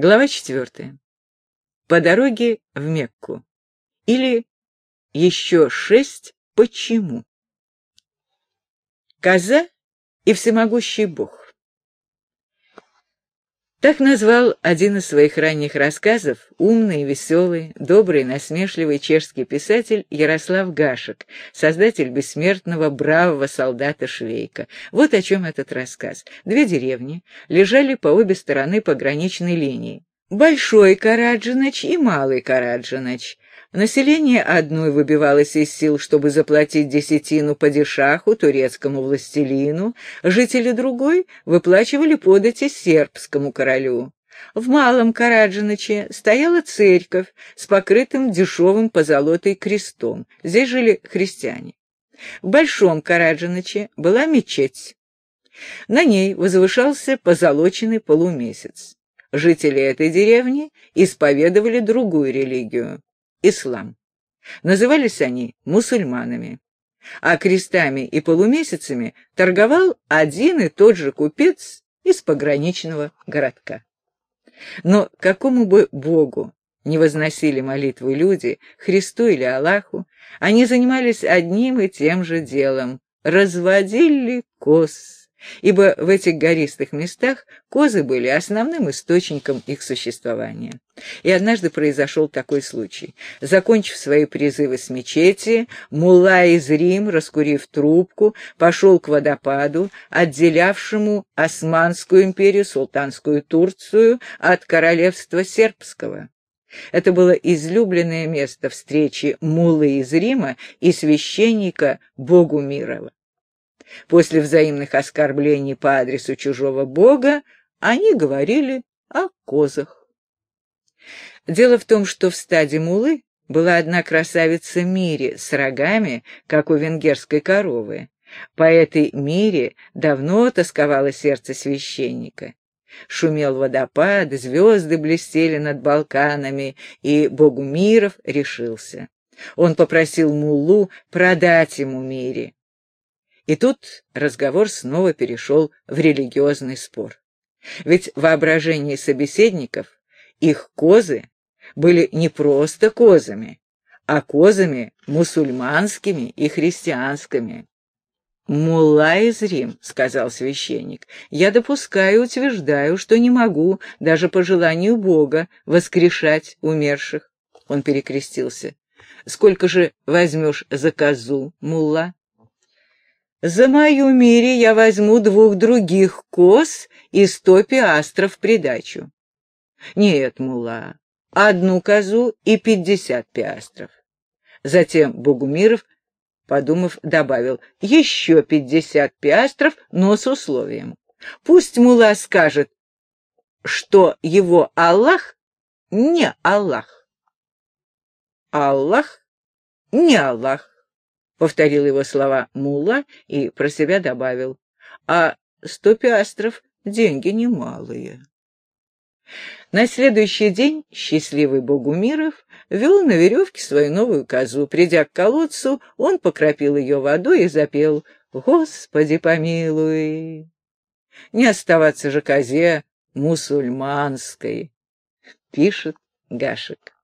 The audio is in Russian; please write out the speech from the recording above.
Глава четвертая. По дороге в Мекку. Или еще шесть почему. Коза и всемогущий Бог. Так назвал один из своих ранних рассказов умный, веселый, добрый, насмешливый чешский писатель Ярослав Гашек, создатель бессмертного бравого солдата Швейка. Вот о чем этот рассказ. Две деревни лежали по обе стороны пограничной линии. Большой Караджинач и Малый Караджинач. Население одной выбивалось из сил, чтобы заплатить десятину падишаху, турецкому властелину, жители другой выплачивали подати сербскому королю. В Малом Караджиныче стояла церковь с покрытым дешевым позолотой крестом. Здесь жили христиане. В Большом Караджиныче была мечеть. На ней возвышался позолоченный полумесяц. Жители этой деревни исповедовали другую религию ислам. Назывались они мусульманами. А крестами и полумесяцами торговал один и тот же купец из пограничного городка. Но какому бы богу не возносили молитвы люди, Христу или Аллаху, они занимались одним и тем же делом — разводили коз ибо в этих гористых местах козы были основным источником их существования. И однажды произошел такой случай. Закончив свои призывы с мечети, мулла из Рим, раскурив трубку, пошел к водопаду, отделявшему Османскую империю, султанскую Турцию от королевства сербского. Это было излюбленное место встречи муллы из Рима и священника Богумирова. После взаимных оскорблений по адресу чужого бога они говорили о козах. Дело в том, что в стаде мулы была одна красавица Мири с рогами, как у венгерской коровы. По этой Мире давно тосковало сердце священника. Шумел водопад, звезды блестели над Балканами, и Богумиров решился. Он попросил Муллу продать ему Мире. И тут разговор снова перешел в религиозный спор. Ведь в воображении собеседников их козы были не просто козами, а козами мусульманскими и христианскими. «Мулла из Рим», — сказал священник, — «я допускаю и утверждаю, что не могу, даже по желанию Бога, воскрешать умерших». Он перекрестился. «Сколько же возьмешь за козу, мулла?» За мою мире я возьму двух других коз и сто пиастров в придачу. Нет, мула, одну козу и пятьдесят пиастров. Затем Богумиров, подумав, добавил еще пятьдесят пиастров, но с условием. Пусть мула скажет, что его Аллах не Аллах. Аллах не Аллах. Повторил его слова мула и про себя добавил. А сто пиастров — деньги немалые. На следующий день счастливый Богумиров вел на веревке свою новую козу. Придя к колодцу, он покропил ее водой и запел «Господи помилуй!» Не оставаться же козе мусульманской, пишет Гашек.